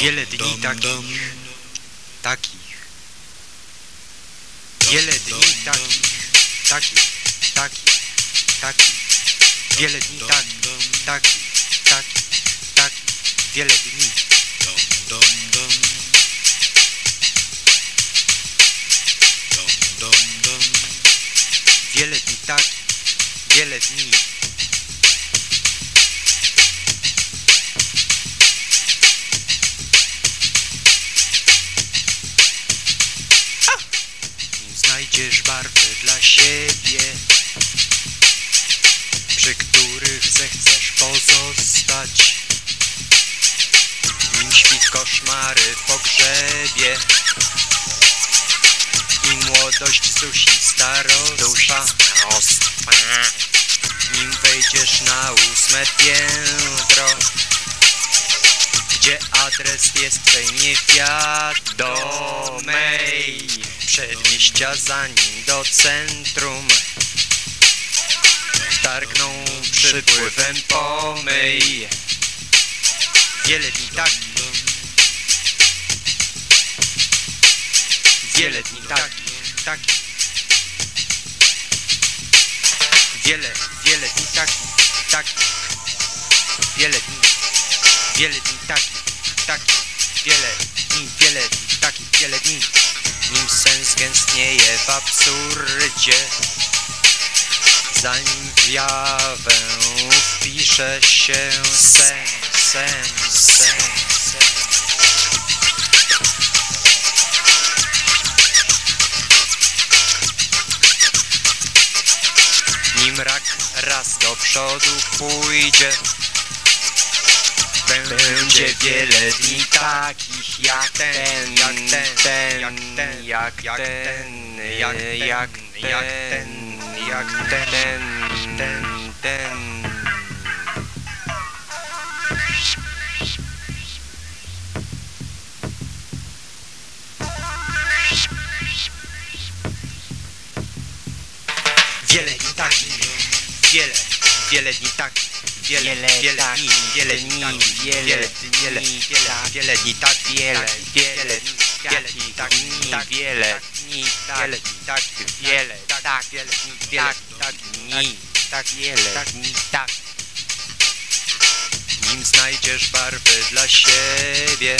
Wiele dni takich, takich. Wiele dni takich, takich, takich, takich. Wiele dni takich, takich, takich, takich. Wiele dni. Wiele dni takich, wiele dni. Znajdziesz barwy dla siebie Przy których zechcesz pozostać. Nim śpi koszmary w pogrzebie I młodość dusi starostwa Nim wejdziesz na ósme piętro Gdzie adres jest twej niewiadomej Przedmieścia zanim do centrum. Targną przypływem pomyj Wiele dni tak Wiele dni tak, tak. Wiele, wiele dni tak, tak. Wiele dni, wiele dni tak, tak. Wiele dni, wiele dni, takich, wiele dni nim sens gęstnieje w absurdzie. Zanim w jawę wpisze się sen, sen, sen, Nim rak raz do przodu pójdzie będzie wiele dni takich jak ten, jak ten, jak ten, jak ten, jak ten, jak ten, jak ten, ten, ten. Wiele dni takich, wiele, wiele dni takich wiele, wiele dni, wiele dni, wiele, wiele, wiele dni, tak, wiele, wiele, wiele dni, tak, tak, wiele dni, wiele dni, tak, wiele, tak, wiele dni, wiele, tak, dni, tak, wiele, tak, dni, tak. Nim znajdziesz barwy dla siebie,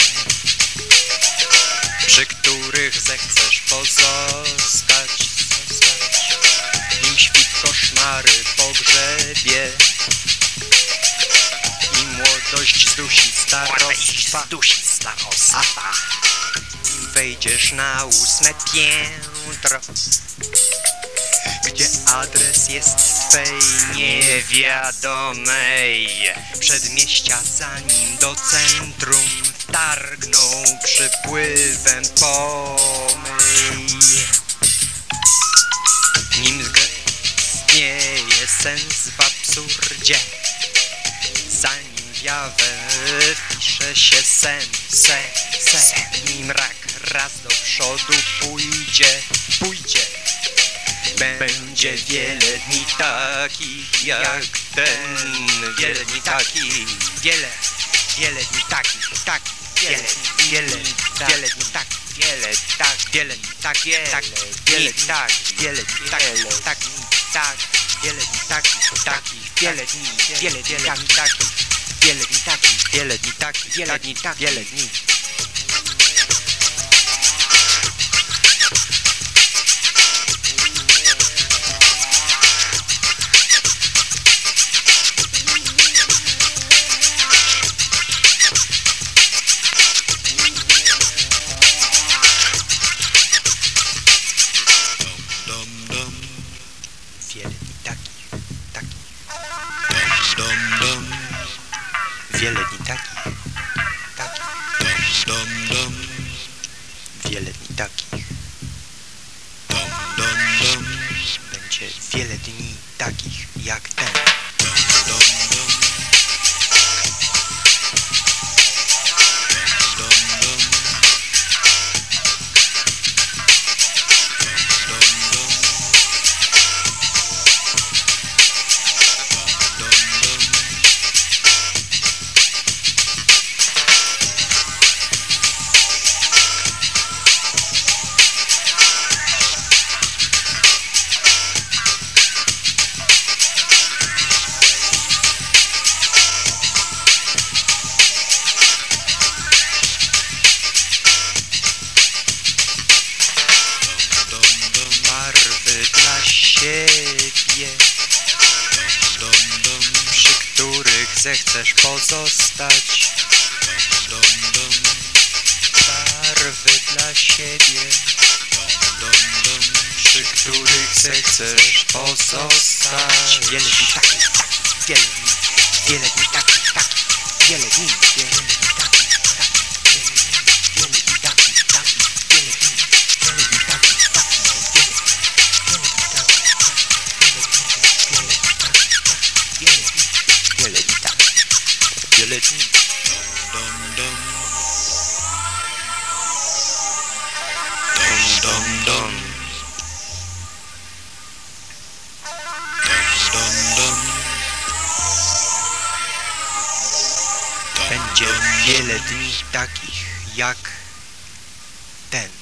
młodość zdusi starostwa Zdusi starostwa Nim wejdziesz na ósme piętro. Gdzie adres jest twej niewiadomej? Przedmieścia zanim do centrum Targną przypływem pomyj Nim zgnieje sens w absurdzie jawę pisze się sen, sen, sen. Nim rak raz do przodu pójdzie, pójdzie. Będzie wiele dni takich jak ten. Wiele dni takich, wiele, wiele dni takich, tak Wiele, wiele, wiele dni tak, wiele, tak Wiele tak, tak, wiele tak, wiele tak, tak, tak Wiele dni takich, takich, wiele dni, wiele dni takich Wiele dni takich, wiele dni takich, wiele dni tak, wiele dni Wiele dni Wiele dni takich. Będzie wiele dni takich jak zechcesz pozostać? Barwy dla siebie. Przy których zechcesz pozostać? Wiele dni takich, takich, wiele dni Wiele dni takich, takich, wiele dni Wiele dni dum. Będzie wiele dni takich jak ten.